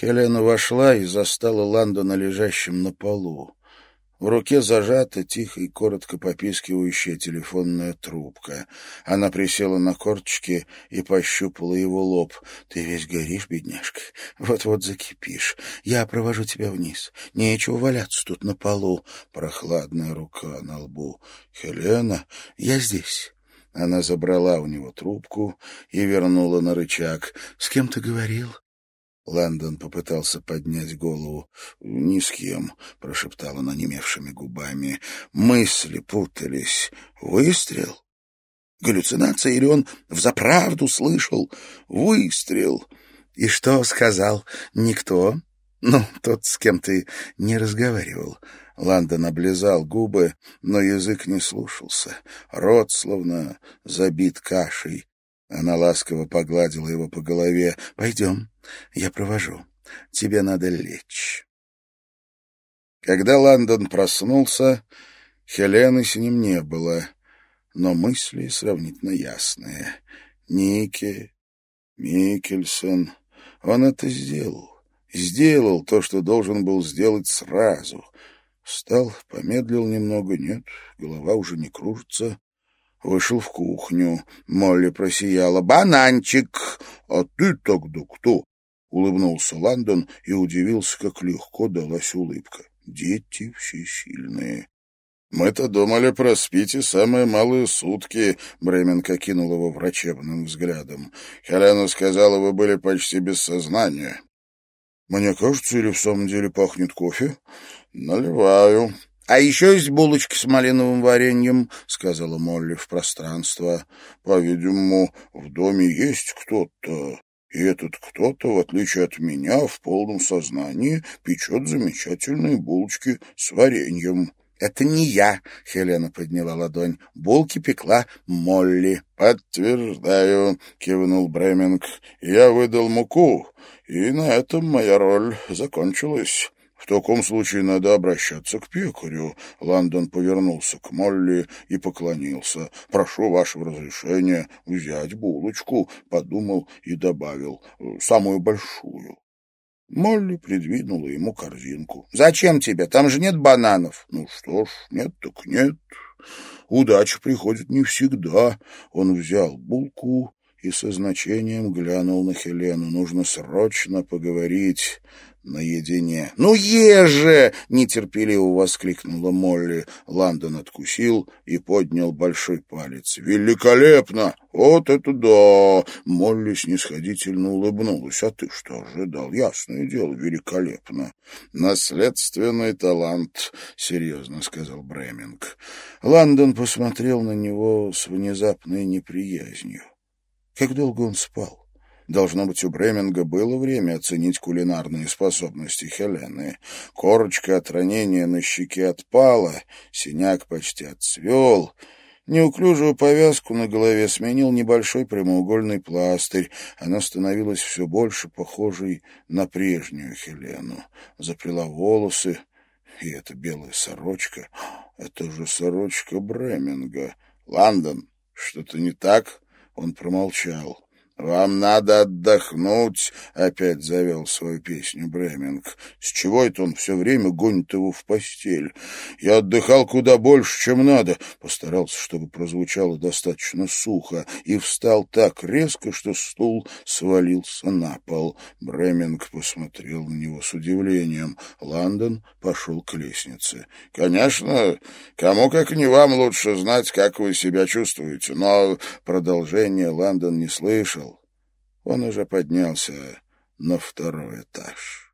Хелена вошла и застала Ландона лежащим на полу. В руке зажата тихо и коротко попискивающая телефонная трубка. Она присела на корточки и пощупала его лоб. — Ты весь горишь, бедняжка. Вот-вот закипишь. Я провожу тебя вниз. Нечего валяться тут на полу. Прохладная рука на лбу. — Хелена, я здесь. Она забрала у него трубку и вернула на рычаг. — С кем ты говорил? Лэндон попытался поднять голову. «Ни с кем», — прошептал он онемевшими губами. Мысли путались. «Выстрел? Галлюцинация или он взаправду слышал? Выстрел!» «И что сказал? Никто?» «Ну, тот, с кем ты не разговаривал». Ландон облизал губы, но язык не слушался. Рот словно забит кашей. Она ласково погладила его по голове. «Пойдем, я провожу. Тебе надо лечь». Когда Ландон проснулся, Хелены с ним не было, но мысли сравнительно ясные. Ники, Микельсон, он это сделал. Сделал то, что должен был сделать сразу. Встал, помедлил немного, нет, голова уже не кружится. Вышел в кухню. Молли просияла. «Бананчик! А ты тогда кто?» Улыбнулся Ландон и удивился, как легко далась улыбка. «Дети все сильные». «Мы-то думали, проспите самые малые сутки», — Бременко кинул его врачебным взглядом. «Хелена сказала, вы были почти без сознания». «Мне кажется, или в самом деле пахнет кофе?» «Наливаю». «А еще есть булочки с малиновым вареньем», — сказала Молли в пространство. «По-видимому, в доме есть кто-то, и этот кто-то, в отличие от меня, в полном сознании печет замечательные булочки с вареньем». «Это не я», — Хелена подняла ладонь. «Булки пекла Молли». «Подтверждаю», — кивнул Бреминг. «Я выдал муку, и на этом моя роль закончилась». В таком случае надо обращаться к пекарю. Ландон повернулся к Молли и поклонился. Прошу вашего разрешения взять булочку, подумал и добавил, самую большую. Молли придвинула ему корзинку. «Зачем тебе? Там же нет бананов». «Ну что ж, нет так нет. Удача приходит не всегда». Он взял булку и со значением глянул на Хелену. «Нужно срочно поговорить» наедине. «Ну, ешь же!» — нетерпеливо воскликнула Молли. Ландон откусил и поднял большой палец. «Великолепно! Вот это да!» Молли снисходительно улыбнулась. «А ты что ожидал? Ясное дело, великолепно!» «Наследственный талант», — серьезно сказал Бреминг. Ландон посмотрел на него с внезапной неприязнью. Как долго он спал? Должно быть, у Бреминга было время оценить кулинарные способности Хелены. Корочка от ранения на щеке отпала, синяк почти отцвел. Неуклюжую повязку на голове сменил небольшой прямоугольный пластырь. Она становилась все больше похожей на прежнюю Хелену. Заплела волосы, и эта белая сорочка... Это же сорочка Бреминга. «Лондон, что-то не так?» Он промолчал. «Вам надо отдохнуть», — опять завел свою песню Бреминг. «С чего это он все время гонит его в постель? Я отдыхал куда больше, чем надо», — постарался, чтобы прозвучало достаточно сухо, и встал так резко, что стул свалился на пол. Бреминг посмотрел на него с удивлением. Лондон пошел к лестнице. «Конечно, кому как не вам лучше знать, как вы себя чувствуете, но...» Продолжение Лондон не слышал. Он уже поднялся на второй этаж.